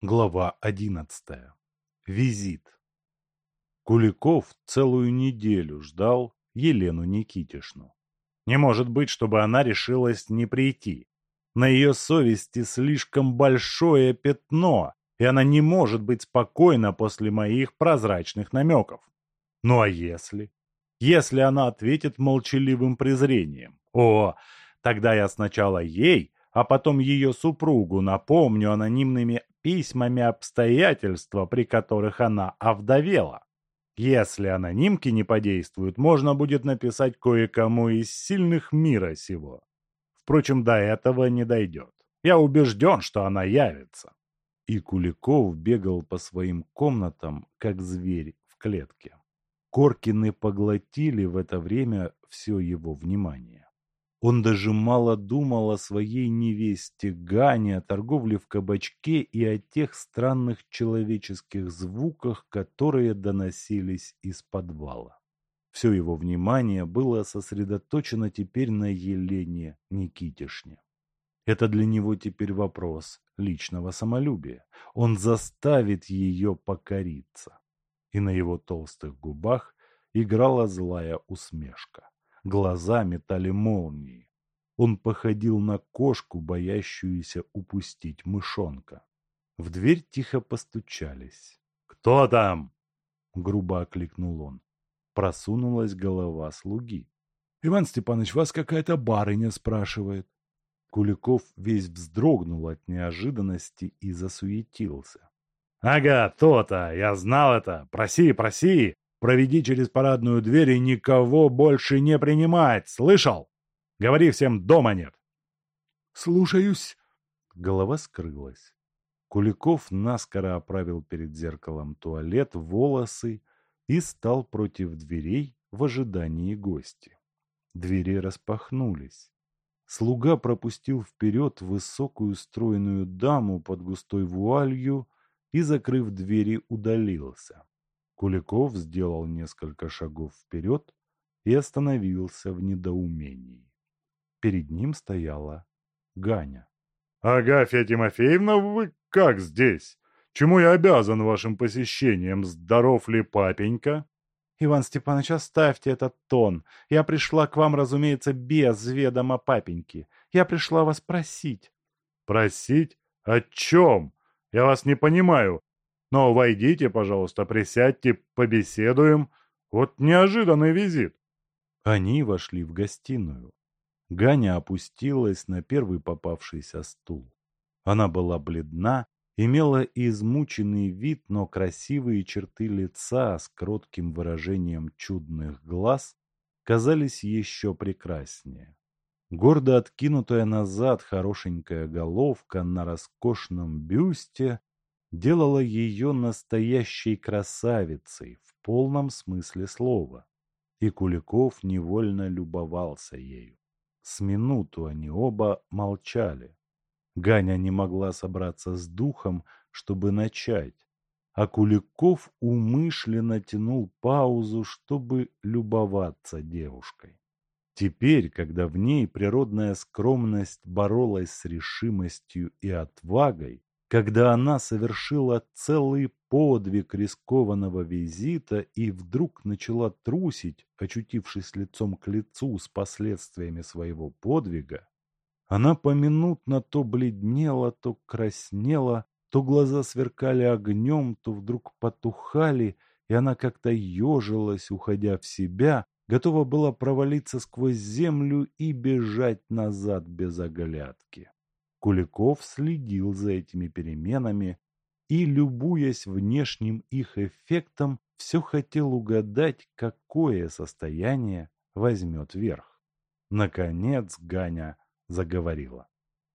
Глава одиннадцатая. Визит. Куликов целую неделю ждал Елену Никитишну. Не может быть, чтобы она решилась не прийти. На ее совести слишком большое пятно, и она не может быть спокойна после моих прозрачных намеков. Ну а если? Если она ответит молчаливым презрением? О, тогда я сначала ей, а потом ее супругу напомню анонимными письмами обстоятельства, при которых она овдовела. Если анонимки не подействуют, можно будет написать кое-кому из сильных мира сего. Впрочем, до этого не дойдет. Я убежден, что она явится. И Куликов бегал по своим комнатам, как зверь в клетке. Коркины поглотили в это время все его внимание. Он даже мало думал о своей невесте Гане, о торговле в кабачке и о тех странных человеческих звуках, которые доносились из подвала. Все его внимание было сосредоточено теперь на Елене Никитишне. Это для него теперь вопрос личного самолюбия. Он заставит ее покориться. И на его толстых губах играла злая усмешка. Глаза метали молнии. Он походил на кошку, боящуюся упустить мышонка. В дверь тихо постучались. «Кто там?» — грубо окликнул он. Просунулась голова слуги. «Иван Степанович, вас какая-то барыня спрашивает». Куликов весь вздрогнул от неожиданности и засуетился. «Ага, то-то! Я знал это! Проси, проси! Проведи через парадную дверь и никого больше не принимать, слышал? Говори всем, дома нет. Слушаюсь. Голова скрылась. Куликов наскоро оправил перед зеркалом туалет, волосы и стал против дверей в ожидании гостя. Двери распахнулись. Слуга пропустил вперед высокую стройную даму под густой вуалью и, закрыв двери, удалился. Куликов сделал несколько шагов вперед и остановился в недоумении. Перед ним стояла Ганя. «Агафья Тимофеевна, вы как здесь? Чему я обязан вашим посещением? Здоров ли папенька?» «Иван Степанович, оставьте этот тон. Я пришла к вам, разумеется, без ведома папеньки. Я пришла вас просить». «Просить? О чем? Я вас не понимаю. Но войдите, пожалуйста, присядьте, побеседуем. Вот неожиданный визит. Они вошли в гостиную. Ганя опустилась на первый попавшийся стул. Она была бледна, имела измученный вид, но красивые черты лица с кротким выражением чудных глаз казались еще прекраснее. Гордо откинутая назад хорошенькая головка на роскошном бюсте делала ее настоящей красавицей в полном смысле слова. И Куликов невольно любовался ею. С минуту они оба молчали. Ганя не могла собраться с духом, чтобы начать, а Куликов умышленно тянул паузу, чтобы любоваться девушкой. Теперь, когда в ней природная скромность боролась с решимостью и отвагой, когда она совершила целый подвиг рискованного визита и вдруг начала трусить, очутившись лицом к лицу с последствиями своего подвига, она поминутно то бледнела, то краснела, то глаза сверкали огнем, то вдруг потухали, и она как-то ежилась, уходя в себя, готова была провалиться сквозь землю и бежать назад без оглядки. Куликов следил за этими переменами и, любуясь внешним их эффектом, все хотел угадать, какое состояние возьмет верх. Наконец Ганя заговорила.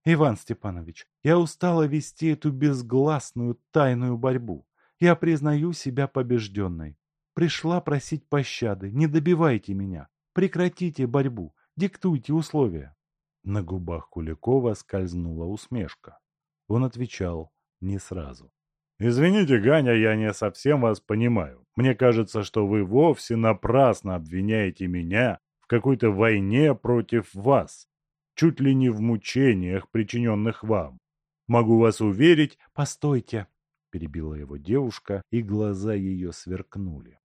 «Иван Степанович, я устала вести эту безгласную тайную борьбу. Я признаю себя побежденной. Пришла просить пощады, не добивайте меня. Прекратите борьбу, диктуйте условия». На губах Куликова скользнула усмешка. Он отвечал не сразу. «Извините, Ганя, я не совсем вас понимаю. Мне кажется, что вы вовсе напрасно обвиняете меня в какой-то войне против вас, чуть ли не в мучениях, причиненных вам. Могу вас уверить...» «Постойте», перебила его девушка, и глаза ее сверкнули.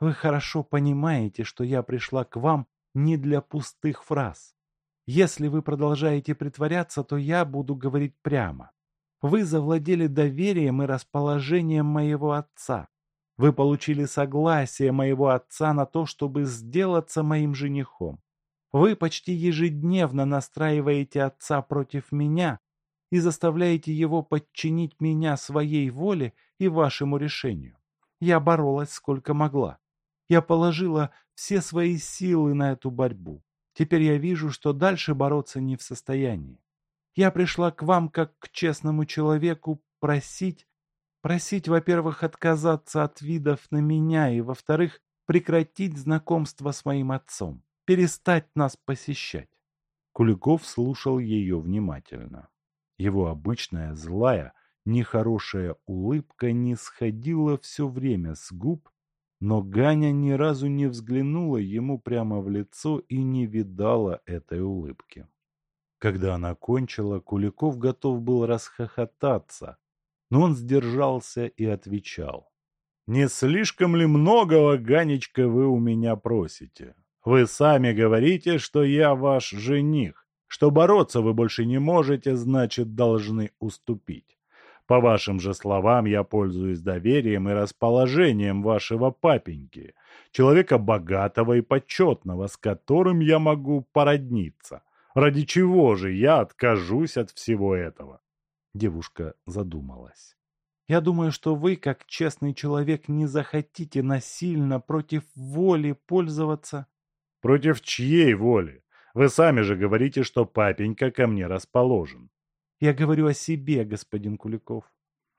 Вы хорошо понимаете, что я пришла к вам не для пустых фраз. Если вы продолжаете притворяться, то я буду говорить прямо. Вы завладели доверием и расположением моего отца. Вы получили согласие моего отца на то, чтобы сделаться моим женихом. Вы почти ежедневно настраиваете отца против меня и заставляете его подчинить меня своей воле и вашему решению. Я боролась сколько могла. Я положила все свои силы на эту борьбу. Теперь я вижу, что дальше бороться не в состоянии. Я пришла к вам как к честному человеку просить, просить, во-первых, отказаться от видов на меня и, во-вторых, прекратить знакомство с моим отцом, перестать нас посещать. Куликов слушал ее внимательно. Его обычная злая, нехорошая улыбка не сходила все время с губ, но Ганя ни разу не взглянула ему прямо в лицо и не видала этой улыбки. Когда она кончила, Куликов готов был расхохотаться, но он сдержался и отвечал. «Не слишком ли многого, Ганечка, вы у меня просите? Вы сами говорите, что я ваш жених, что бороться вы больше не можете, значит, должны уступить. По вашим же словам, я пользуюсь доверием и расположением вашего папеньки, человека богатого и почетного, с которым я могу породниться. Ради чего же я откажусь от всего этого?» Девушка задумалась. «Я думаю, что вы, как честный человек, не захотите насильно против воли пользоваться...» «Против чьей воли? Вы сами же говорите, что папенька ко мне расположен. Я говорю о себе, господин Куликов.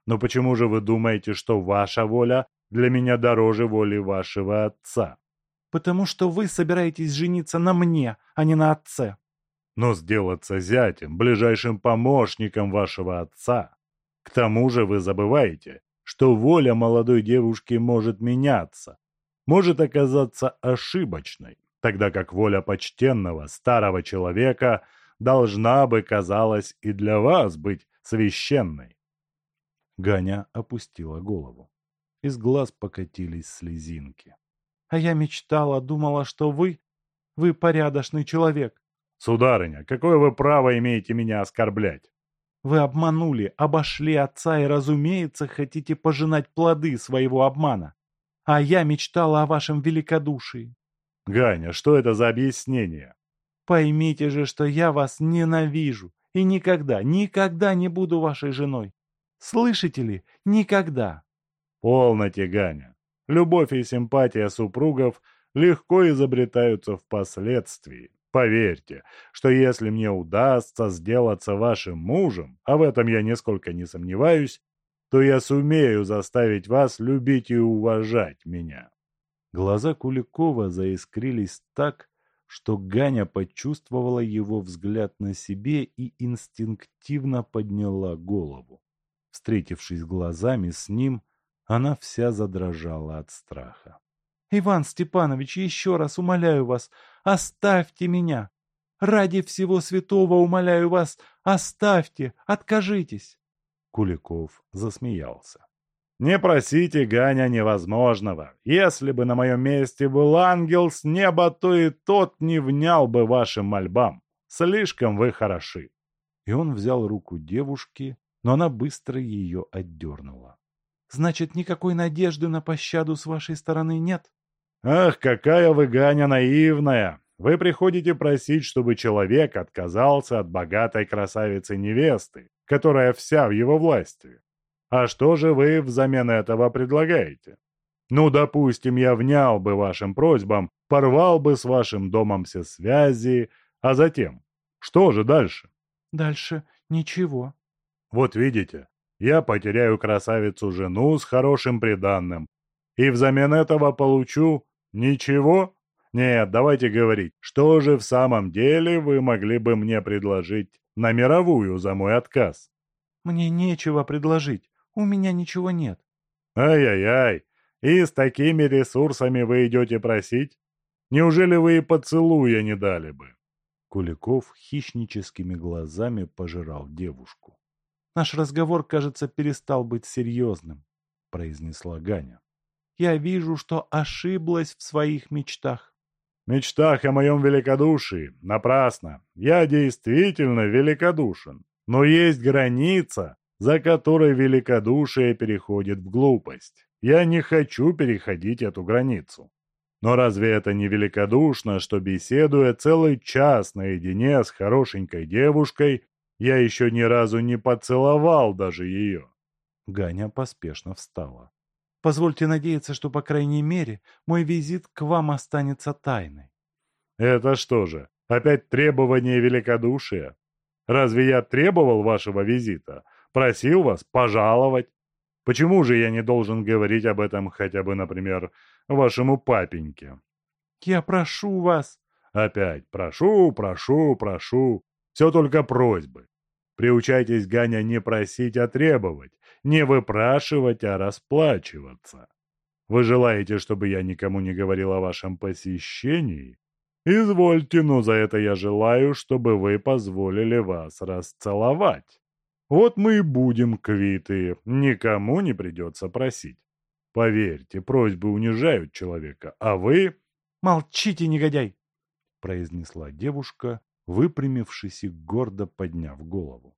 Но почему же вы думаете, что ваша воля для меня дороже воли вашего отца? Потому что вы собираетесь жениться на мне, а не на отце. Но сделаться зятем, ближайшим помощником вашего отца. К тому же вы забываете, что воля молодой девушки может меняться, может оказаться ошибочной, тогда как воля почтенного старого человека – должна бы, казалось, и для вас быть священной. Ганя опустила голову. Из глаз покатились слезинки. А я мечтала, думала, что вы... Вы порядочный человек. Сударыня, какое вы право имеете меня оскорблять? Вы обманули, обошли отца и, разумеется, хотите пожинать плоды своего обмана. А я мечтала о вашем великодушии. Ганя, что это за объяснение? Поймите же, что я вас ненавижу и никогда, никогда не буду вашей женой. Слышите ли? Никогда. Полноте, Ганя. Любовь и симпатия супругов легко изобретаются впоследствии. Поверьте, что если мне удастся сделаться вашим мужем, а в этом я нисколько не сомневаюсь, то я сумею заставить вас любить и уважать меня. Глаза Куликова заискрились так, что Ганя почувствовала его взгляд на себе и инстинктивно подняла голову. Встретившись глазами с ним, она вся задрожала от страха. «Иван Степанович, еще раз умоляю вас, оставьте меня! Ради всего святого умоляю вас, оставьте, откажитесь!» Куликов засмеялся. Не просите, Ганя, невозможного. Если бы на моем месте был ангел с неба, то и тот не внял бы вашим мольбам. Слишком вы хороши. И он взял руку девушки, но она быстро ее отдернула. Значит, никакой надежды на пощаду с вашей стороны нет? Ах, какая вы, Ганя, наивная! Вы приходите просить, чтобы человек отказался от богатой красавицы-невесты, которая вся в его власти. А что же вы взамен этого предлагаете? Ну, допустим, я внял бы вашим просьбам, порвал бы с вашим домом все связи, а затем? Что же дальше? Дальше ничего. Вот видите, я потеряю красавицу-жену с хорошим приданным, и взамен этого получу ничего? Нет, давайте говорить, что же в самом деле вы могли бы мне предложить на мировую за мой отказ? Мне нечего предложить. У меня ничего нет. Ай-яй-яй, и с такими ресурсами вы идете просить? Неужели вы и поцелуя не дали бы? Куликов хищническими глазами пожирал девушку. Наш разговор, кажется, перестал быть серьезным, произнесла Ганя. Я вижу, что ошиблась в своих мечтах. Мечтах о моем великодушии. Напрасно. Я действительно великодушен. Но есть граница, за которой великодушие переходит в глупость. Я не хочу переходить эту границу. Но разве это не великодушно, что, беседуя целый час наедине с хорошенькой девушкой, я еще ни разу не поцеловал даже ее?» Ганя поспешно встала. «Позвольте надеяться, что, по крайней мере, мой визит к вам останется тайной». «Это что же, опять требование великодушия? Разве я требовал вашего визита? Просил вас пожаловать? Почему же я не должен говорить об этом хотя бы, например, вашему папеньке?» «Я прошу вас!» «Опять прошу, прошу, прошу. Все только просьбы. Приучайтесь, Ганя, не просить, а требовать, не выпрашивать, а расплачиваться. Вы желаете, чтобы я никому не говорил о вашем посещении? Извольте, но за это я желаю, чтобы вы позволили вас расцеловать. Вот мы и будем квиты, никому не придется просить. Поверьте, просьбы унижают человека, а вы... «Молчите, негодяй!» — произнесла девушка, выпрямившись и гордо подняв голову.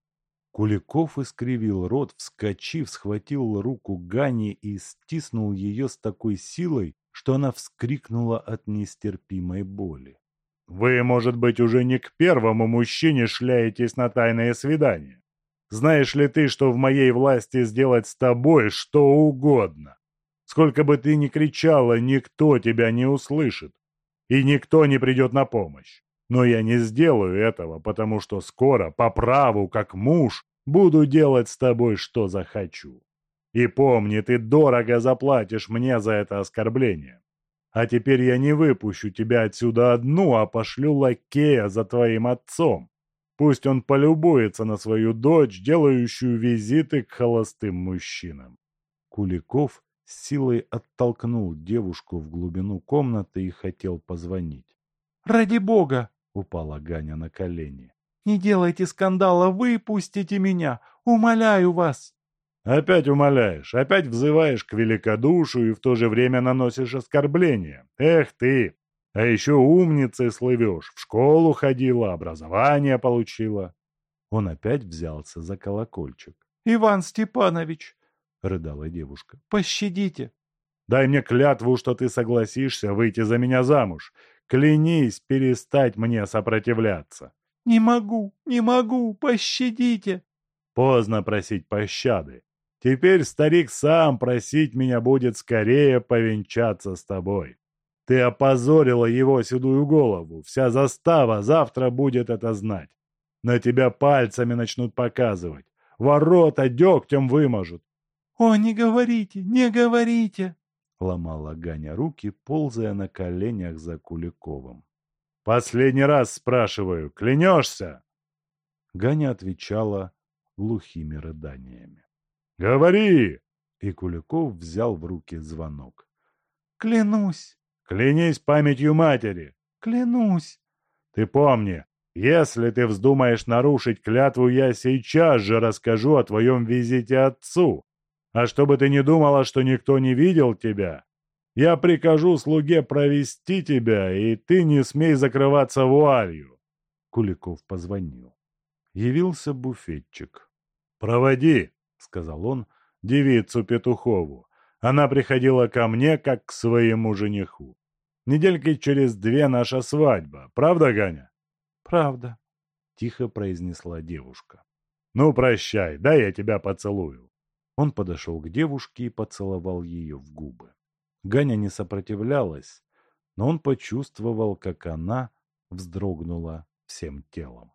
Куликов искривил рот, вскочив, схватил руку Гани и стиснул ее с такой силой, что она вскрикнула от нестерпимой боли. «Вы, может быть, уже не к первому мужчине шляетесь на тайное свидание. Знаешь ли ты, что в моей власти сделать с тобой что угодно? Сколько бы ты ни кричала, никто тебя не услышит, и никто не придет на помощь. Но я не сделаю этого, потому что скоро, по праву, как муж, буду делать с тобой, что захочу. И помни, ты дорого заплатишь мне за это оскорбление. А теперь я не выпущу тебя отсюда одну, а пошлю лакея за твоим отцом. Пусть он полюбуется на свою дочь, делающую визиты к холостым мужчинам. Куликов с силой оттолкнул девушку в глубину комнаты и хотел позвонить. «Ради бога!» — упала Ганя на колени. «Не делайте скандала, выпустите меня! Умоляю вас!» «Опять умоляешь, опять взываешь к великодушию и в то же время наносишь оскорбления. Эх ты! А еще умницей слывешь, в школу ходила, образование получила. Он опять взялся за колокольчик. «Иван Степанович!» — рыдала девушка. «Пощадите!» «Дай мне клятву, что ты согласишься выйти за меня замуж. Клянись перестать мне сопротивляться!» «Не могу, не могу, пощадите!» Поздно просить пощады. Теперь старик сам просить меня будет скорее повенчаться с тобой. Ты опозорила его седую голову. Вся застава завтра будет это знать. На тебя пальцами начнут показывать. Ворота дегтем выможут. — О, не говорите, не говорите! — ломала Ганя руки, ползая на коленях за Куликовым. — Последний раз спрашиваю, клянешься? Ганя отвечала глухими рыданиями. — Говори! И Куликов взял в руки звонок. — Клянусь! Клянись памятью матери. Клянусь. Ты помни, если ты вздумаешь нарушить клятву, я сейчас же расскажу о твоем визите отцу. А чтобы ты не думала, что никто не видел тебя, я прикажу слуге провести тебя, и ты не смей закрываться вуалью. Куликов позвонил. Явился буфетчик. «Проводи», — сказал он, — «девицу Петухову. Она приходила ко мне, как к своему жениху. Недельки через две наша свадьба. Правда, Ганя?» «Правда», — тихо произнесла девушка. «Ну, прощай, дай я тебя поцелую». Он подошел к девушке и поцеловал ее в губы. Ганя не сопротивлялась, но он почувствовал, как она вздрогнула всем телом.